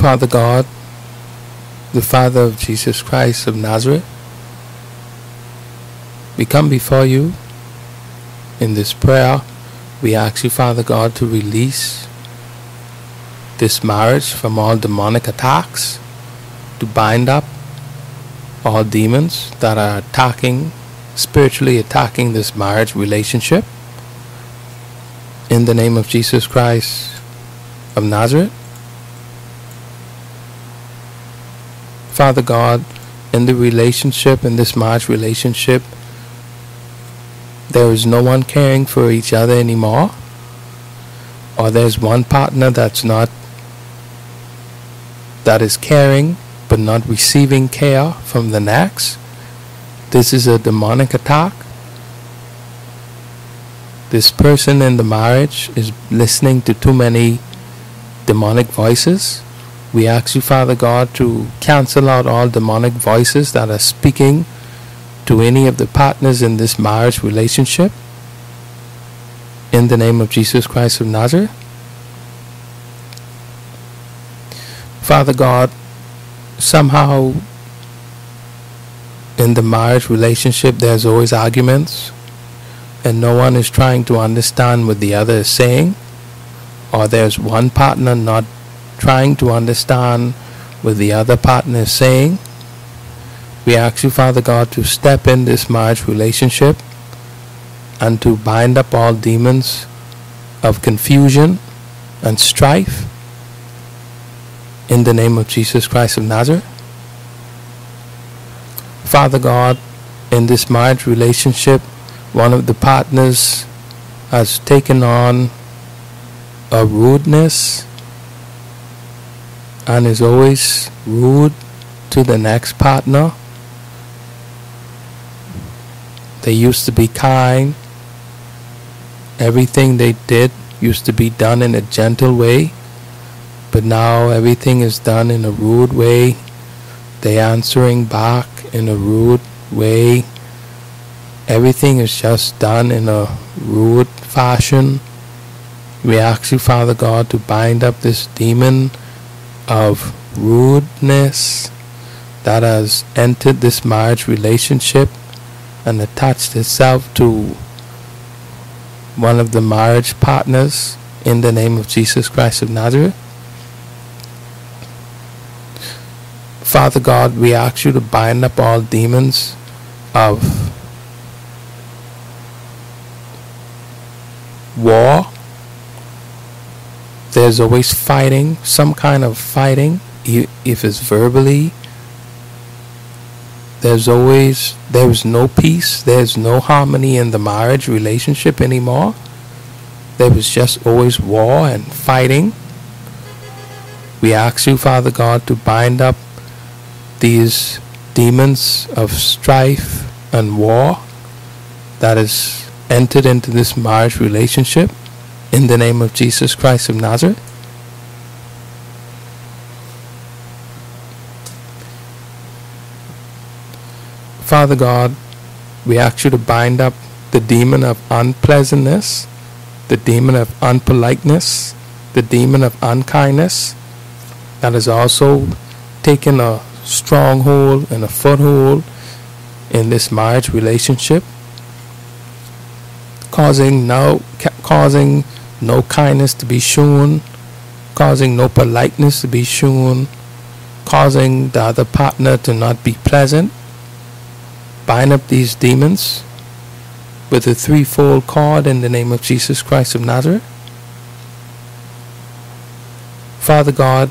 Father God, the Father of Jesus Christ of Nazareth, we come before you in this prayer. We ask you, Father God, to release this marriage from all demonic attacks, to bind up all demons that are attacking, spiritually attacking this marriage relationship. In the name of Jesus Christ of Nazareth. Father God, in the relationship, in this marriage relationship, there is no one caring for each other anymore, or there's one partner that's not, that is caring but not receiving care from the next. This is a demonic attack. This person in the marriage is listening to too many demonic voices. We ask you, Father God, to cancel out all demonic voices that are speaking to any of the partners in this marriage relationship. In the name of Jesus Christ of Nazareth. Father God, somehow in the marriage relationship there's always arguments and no one is trying to understand what the other is saying or there's one partner not trying to understand what the other partner is saying we ask you father god to step in this marriage relationship and to bind up all demons of confusion and strife in the name of Jesus Christ of Nazareth. Father God, in this marriage relationship, one of the partners has taken on a rudeness and is always rude to the next partner. They used to be kind. Everything they did used to be done in a gentle way. But now everything is done in a rude way. They answering back in a rude way. Everything is just done in a rude fashion. We ask you, Father God, to bind up this demon of rudeness that has entered this marriage relationship and attached itself to one of the marriage partners in the name of Jesus Christ of Nazareth. Father God, we ask you to bind up all demons of war. There's always fighting, some kind of fighting, if it's verbally. There's always, there's no peace, there's no harmony in the marriage relationship anymore. There was just always war and fighting. We ask you, Father God, to bind up these demons of strife and war that has entered into this marriage relationship in the name of Jesus Christ of Nazareth. Father God, we ask you to bind up the demon of unpleasantness, the demon of unpoliteness, the demon of unkindness that has also taken a stronghold and a foothold in this marriage relationship, causing no causing no kindness to be shown, causing no politeness to be shown, causing the other partner to not be pleasant. Bind up these demons with a threefold cord in the name of Jesus Christ of Nazareth. Father God,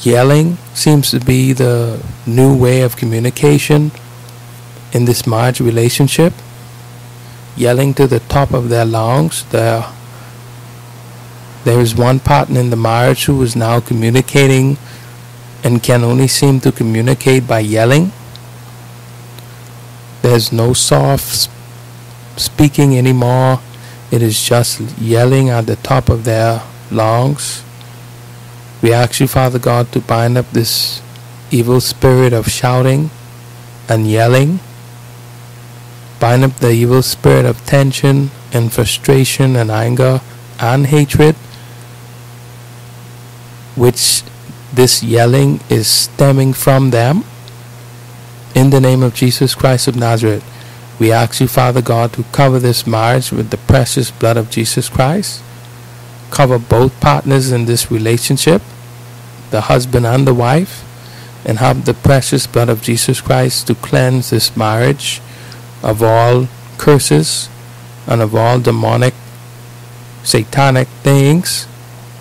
Yelling seems to be the new way of communication in this marriage relationship. Yelling to the top of their lungs. There, there is one partner in the marriage who is now communicating and can only seem to communicate by yelling. There's no soft speaking anymore. It is just yelling at the top of their lungs. We ask you, Father God, to bind up this evil spirit of shouting and yelling. Bind up the evil spirit of tension and frustration and anger and hatred, which this yelling is stemming from them. In the name of Jesus Christ of Nazareth, we ask you, Father God, to cover this marriage with the precious blood of Jesus Christ. Cover both partners in this relationship, the husband and the wife, and have the precious blood of Jesus Christ to cleanse this marriage of all curses and of all demonic, satanic things